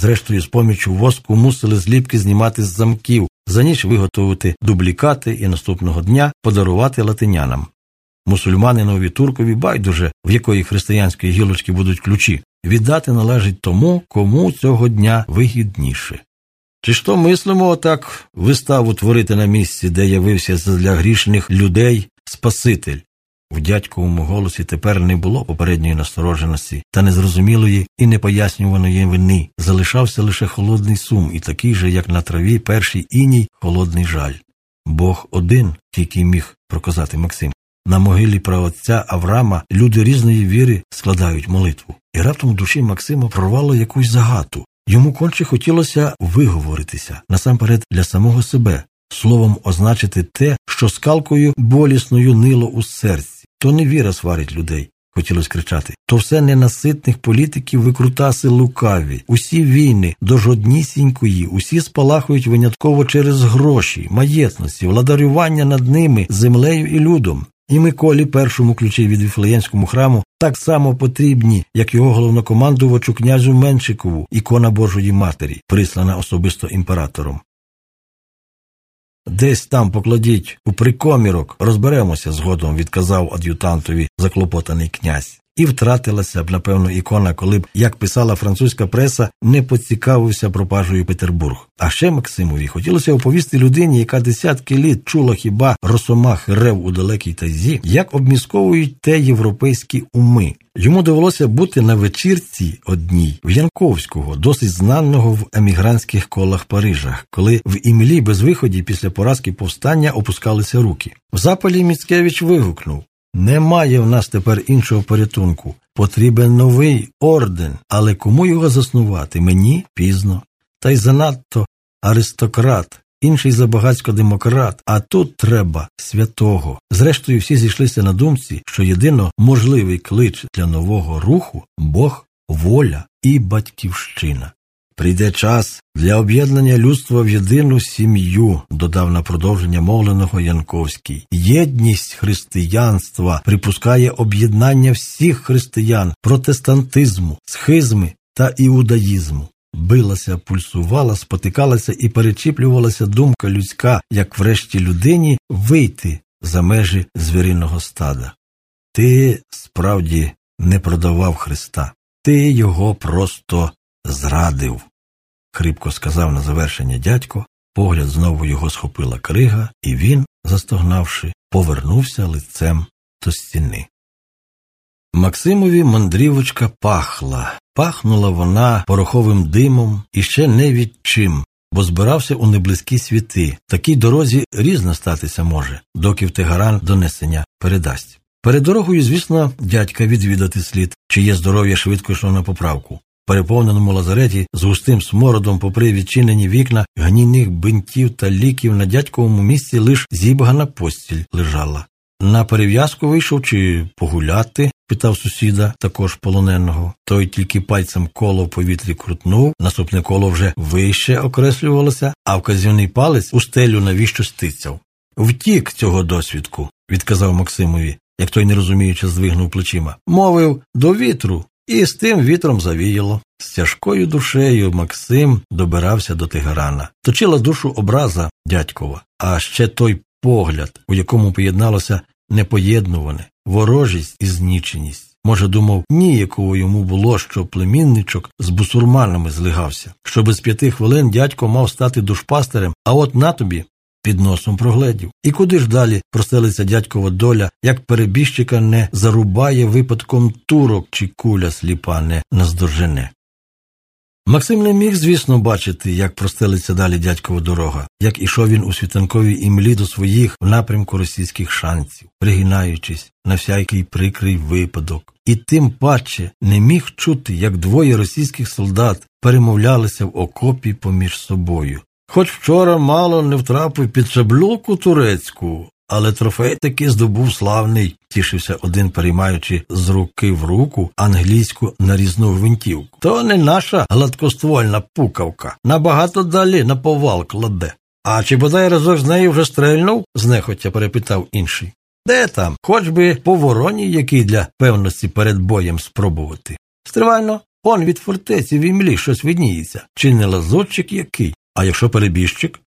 зрештою, з помічю воску мусили зліпки знімати з замків, за ніч виготовити дублікати і наступного дня подарувати латинянам. Мусульмани нові туркові байдуже, в якої християнської гілочки будуть ключі, віддати належить тому, кому цього дня вигідніше. Чи ж то мислимо отак виставу творити на місці, де явився для грішних людей Спаситель? В дядьковому голосі тепер не було попередньої настороженості та незрозумілої і непояснюваної вини. Залишався лише холодний сум і такий же, як на траві, перший іній холодний жаль. Бог один, тільки міг проказати Максим. На могилі праотця Авраама люди різної віри складають молитву, і раптом в душі Максима прорвало якусь загату. Йому конче хотілося виговоритися насамперед для самого себе, словом означити те, що скалкою болісною нило у серці. То не віра сварить людей, хотілося кричати. То все ненаситних політиків викрутаси лукаві, усі війни до жоднісінької, усі спалахують винятково через гроші, маєтності, владарювання над ними, землею і людом. І Миколі, першому ключі від Віфлеєнському храму, так само потрібні, як його головнокомандувачу князю Меншикову, ікона Божої Матері, прислана особисто імператором. Десь там покладіть у прикомірок, розберемося згодом, відказав ад'ютантові заклопотаний князь. І втратилася б, напевно, ікона, коли б, як писала французька преса, не поцікавився пропажею Петербург. А ще Максимові хотілося оповісти людині, яка десятки літ чула хіба росомах рев у далекій тазі, як обмісковують те європейські уми. Йому довелося бути на вечірці одній в Янковського, досить знаного в емігрантських колах Парижа, коли в імлі без виході після поразки повстання опускалися руки. В запалі Міцкевич вигукнув немає в нас тепер іншого порятунку. Потрібен новий орден, але кому його заснувати? Мені пізно. Та й занадто аристократ, інший забагацько демократ, а тут треба святого. Зрештою, всі зійшлися на думці, що єдино можливий клич для нового руху Бог, воля і батьківщина. Прийде час для об'єднання людства в єдину сім'ю, додав на продовження мовленого Янковський. Єдність християнства припускає об'єднання всіх християн, протестантизму, схизми та іудаїзму. Билася, пульсувала, спотикалася і перечіплювалася думка людська, як врешті людині вийти за межі звіринного стада. Ти справді не продавав Христа, ти його просто зрадив хрипко сказав на завершення дядько, погляд знову його схопила крига, і він, застогнавши, повернувся лицем до стіни. Максимові мандрівочка пахла, пахнула вона пороховим димом і ще не від чим, бо збирався у неблизькі світи. Такій дорозі різно статися може, доки в Тегаран донесення передасть. Перед дорогою, звісно, дядька відвідати слід, чиє здоров'я швидко йшло на поправку переповненому лазареті з густим смородом, попри відчинені вікна, гнійних бинтів та ліків на дядьковому місці лиш зібгана постіль лежала. На перев'язку вийшов чи погуляти? питав сусіда, також полоненого. Той тільки пальцем коло в повітрі крутнув, наступне коло вже вище окреслювалося, а вказівний палець у стелю навіщо стицяв. Втік цього досвідку, відказав Максимові, як той нерозуміючи здвигнув плечима. Мовив до вітру, і з тим вітром завіяло. З тяжкою душею Максим добирався до Тегерана. Точила душу образа дядькова, а ще той погляд, у якому поєдналося непоєднуване, ворожість і зніченість. Може, думав, ніякого йому було, що племінничок з бусурманами злигався, що без п'яти хвилин дядько мав стати душпастерем, а от на тобі під носом прогледів. І куди ж далі простелиться дядькова доля, як перебіжчика не зарубає випадком турок чи куля сліпа не наздожене. Максим не міг, звісно, бачити, як простелиться далі дядькова дорога, як ішов він у світанковій імлі до своїх в напрямку російських шанців, пригинаючись на всякий прикрий випадок, і тим паче не міг чути, як двоє російських солдат перемовлялися в окопі поміж собою, Хоч вчора мало не втрапив під шаблюку турецьку, але трофей таки здобув славний, тішився один, переймаючи з руки в руку англійську нарізну гвинтівку. То не наша гладкоствольна пукавка, набагато далі на повал кладе. А чи бодай разок з нею вже стрельнув? знехотя перепитав інший. Де там? Хоч би по вороні який для певності перед боєм спробувати. Стривально, Он від фортеці в імлі щось видніється, чи не лазотчик який, а якщо перебіжчик?